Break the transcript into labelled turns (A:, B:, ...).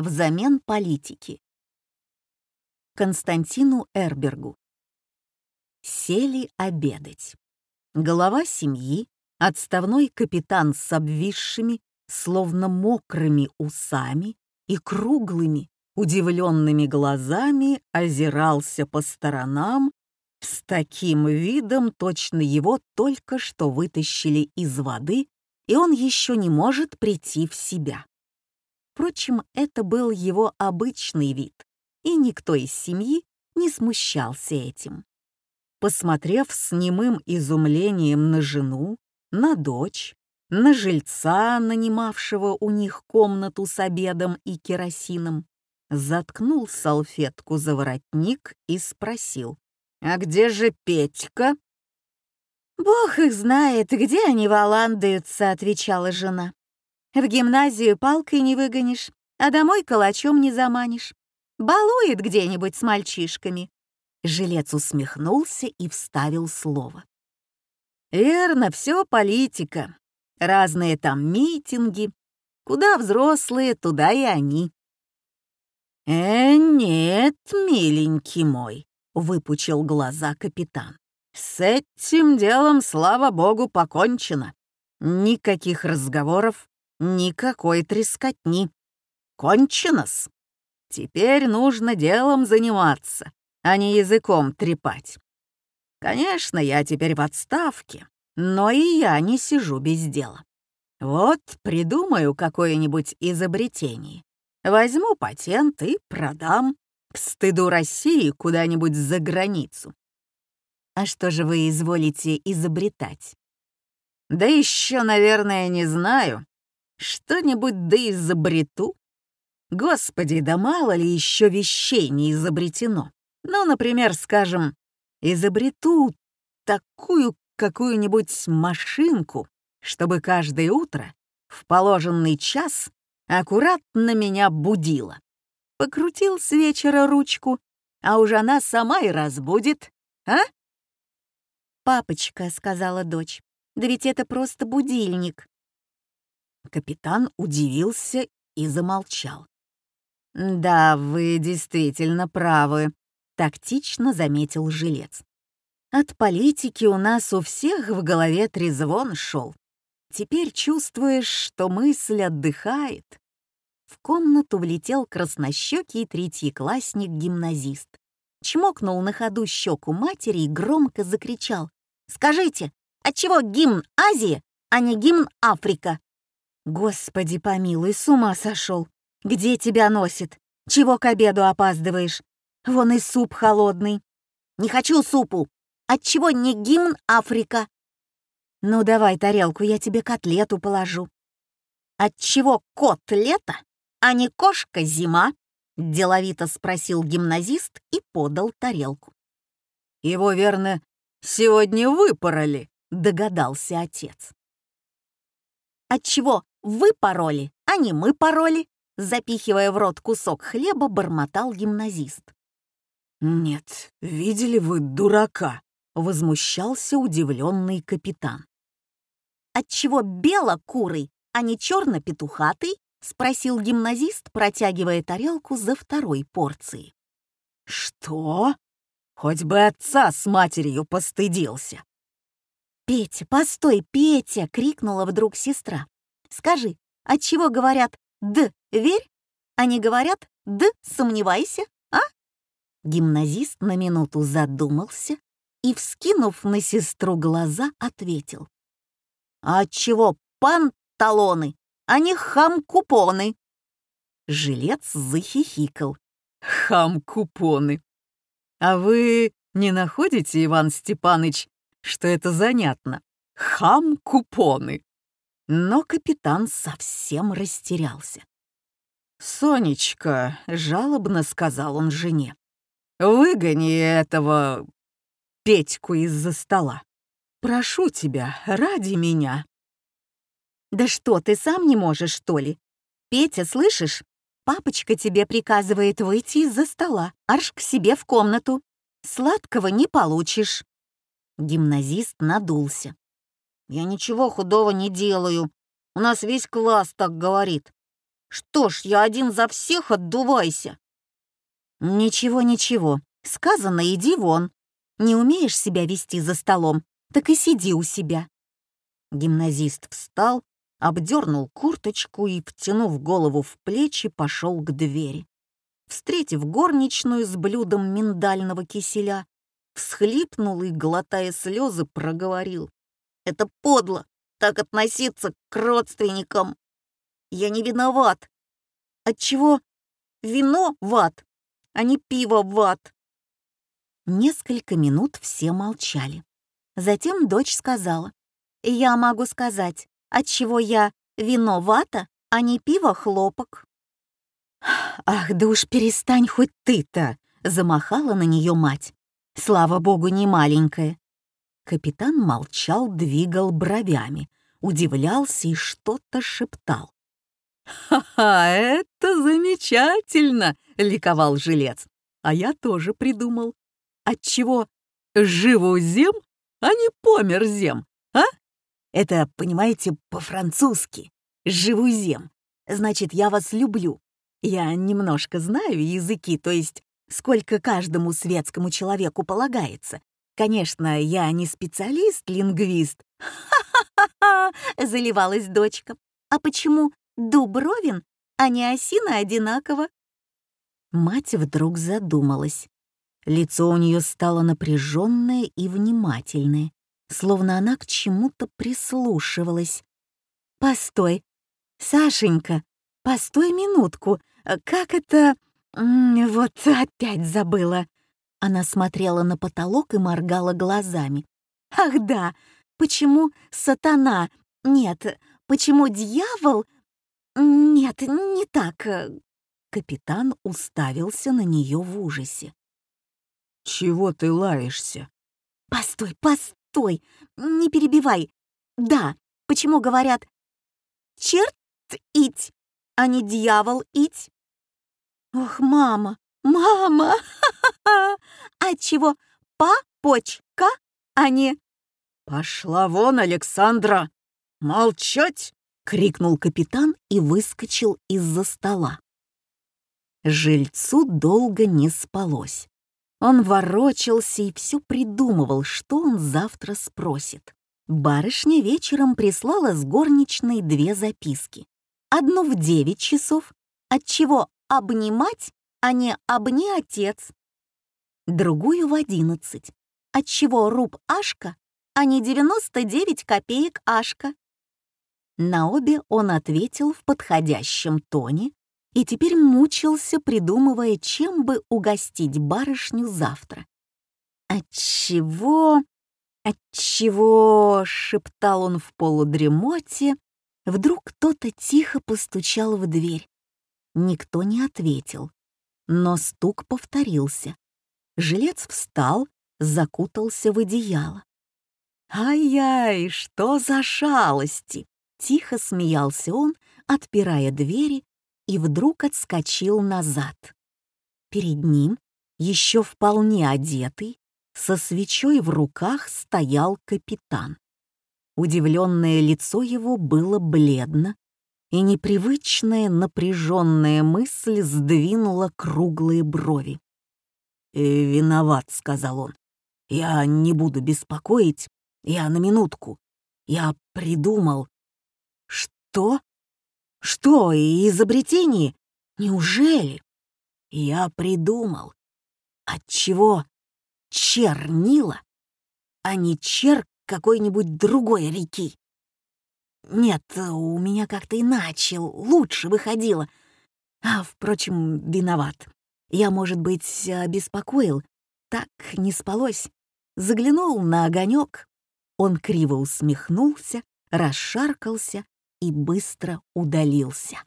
A: взамен политики. Константину Эрбергу. Сели обедать. Голова семьи, отставной капитан с обвисшими, словно мокрыми усами и круглыми, удивленными глазами озирался по сторонам с таким видом, точно его только что вытащили из воды, и он еще не может прийти в себя. Впрочем, это был его обычный вид, и никто из семьи не смущался этим. Посмотрев с немым изумлением на жену, на дочь, на жильца, нанимавшего у них комнату с обедом и керосином, заткнул салфетку за воротник и спросил, «А где же Петька?»
B: «Бог их знает, где они валандаются», — отвечала жена. «В гимназию палкой не выгонишь, а домой калачом не заманишь. Балует где-нибудь с мальчишками».
A: Жилец усмехнулся и вставил слово.
B: «Верно, все политика. Разные там митинги. Куда взрослые, туда и они».
A: «Э, нет, миленький мой», — выпучил глаза капитан. «С этим делом, слава богу, покончено. Никаких разговоров, никакой трескотни. Кончено-с. Теперь нужно делом заниматься, а не языком трепать. Конечно, я теперь в отставке, но и я не сижу без дела. Вот придумаю какое-нибудь изобретение. Возьму патент и продам к стыду России куда-нибудь за границу.
B: А что же вы изволите изобретать?
A: Да еще, наверное, не знаю. Что-нибудь да изобрету. Господи, да мало ли еще вещей не изобретено. Ну, например, скажем, изобрету такую какую-нибудь машинку, чтобы каждое утро в положенный час аккуратно меня будила. Покрутил с вечера ручку, а уж она сама и разбудит, а?
B: «Папочка», — сказала дочь, — «да ведь это просто будильник».
A: Капитан удивился и замолчал. «Да, вы действительно правы», — тактично заметил жилец. «От политики у нас у всех в голове трезвон шел. Теперь чувствуешь, что мысль отдыхает, в комнату влетел краснощекий третьеклассник-гимназист. Чмокнул на ходу щеку матери и громко закричал. «Скажите, отчего гимн Азии, а не гимн Африка?» «Господи помилуй, с ума сошел! Где тебя носит? Чего к обеду опаздываешь? Вон и суп холодный». «Не хочу супу! Отчего не гимн Африка?» «Ну давай тарелку, я тебе котлету положу». «Отчего котлета «А не кошка зима?» — деловито спросил гимназист и подал тарелку. «Его, верно, сегодня выпороли», — догадался отец. «Отчего вы пороли, а не мы пороли?» Запихивая в рот кусок хлеба, бормотал гимназист. «Нет, видели вы дурака?» — возмущался удивленный капитан. «Отчего бело-курый, а не черно-петухатый?» — спросил гимназист, протягивая тарелку за второй порцией. «Что? Хоть бы отца с матерью постыдился!» «Петя, постой, Петя!» — крикнула вдруг сестра. «Скажи, отчего говорят «д» — верь, а не говорят «д» — сомневайся, а?» Гимназист на минуту задумался и, вскинув на сестру глаза, ответил. «А отчего панталоны а не хам-купоны. Жилец захихикал. Хам-купоны. А вы не находите, Иван Степаныч, что это занятно? Хам-купоны. Но капитан совсем растерялся. «Сонечка», — жалобно сказал он жене, — «выгони этого Петьку из-за стола. Прошу тебя, ради меня». «Да что, ты сам не можешь, что ли? Петя, слышишь? Папочка тебе приказывает выйти из-за стола, аж к себе в комнату. Сладкого не получишь». Гимназист надулся. «Я ничего худого не делаю. У нас весь класс так говорит.
B: Что ж, я один за всех отдувайся. Ничего, ничего. Сказано, иди вон. Не умеешь себя вести за столом, так и сиди у себя. Гимназист встал, обдернул курточку и, втянув голову в плечи, пошел к двери. Встретив горничную с блюдом миндального киселя, всхлипнул и, глотая слезы, проговорил. «Это подло, так относиться к родственникам. Я не виноват. Отчего вино в ад, а не пиво в ад?» Несколько минут все молчали. Затем дочь сказала. «Я могу сказать, отчего я вино вата, а не пиво хлопок». «Ах, да уж перестань хоть ты-то!» — замахала на нее мать. «Слава богу, не маленькая». Капитан молчал, двигал бровями, удивлялся и что-то шептал. «Ха-ха, это замечательно!» — ликовал жилец. «А я тоже придумал. Отчего живу зем, а не помер зем, а? Это, понимаете, по-французски. Живу зем. Значит, я вас люблю. Я немножко знаю языки, то есть сколько каждому светскому человеку полагается. Конечно, я не специалист-лингвист. «Ха-ха-ха!» — заливалась дочка. «А почему Дубровин, а не осина одинаково?» Мать вдруг задумалась. Лицо у нее стало напряженное и внимательное, словно она к чему-то прислушивалась. «Постой, Сашенька, постой минутку, как это... Вот опять забыла». Она смотрела на потолок и моргала глазами. «Ах да, почему сатана? Нет, почему дьявол? Нет, не так». Капитан уставился на нее в ужасе.
C: «Чего ты лаешься?»
B: «Постой, постой! Не перебивай! Да, почему говорят «черт ить», а не «дьявол ить»?» «Ох, мама, мама! А чего папочка, а не...»
C: «Пошла вон, Александра! Молчать!» — крикнул капитан и выскочил из-за стола.
A: Жильцу долго не спалось. Он ворочался и все придумывал, что он завтра спросит. Барышня вечером прислала с горничной две записки. Одну в девять часов, отчего обнимать, а не обни отец. Другую в одиннадцать, отчего руб Ашка, а не 99 копеек Ашка. На обе он ответил в подходящем тоне и теперь мучился, придумывая, чем бы угостить барышню завтра. «Отчего? Отчего?» — шептал он в полудремоте. Вдруг кто-то тихо постучал в дверь. Никто не ответил, но стук повторился. Жилец встал, закутался в одеяло. «Ай-яй, что за шалости!» — тихо смеялся он, отпирая двери и вдруг отскочил назад. Перед ним, еще вполне одетый, со свечой в руках стоял капитан. Удивленное лицо его было бледно, и непривычная напряженная мысль сдвинула круглые брови.
C: «Э, «Виноват», — сказал он. «Я не буду беспокоить. Я на минутку. Я придумал».
A: «Что?» Что, изобретение? Неужели?
C: Я придумал. Отчего чернила, а не чер какой-нибудь другой реки? Нет, у меня как-то иначе, лучше выходило. А, впрочем, виноват. Я, может быть, обеспокоил. Так не спалось. Заглянул на огонек. Он криво усмехнулся, расшаркался и быстро удалился.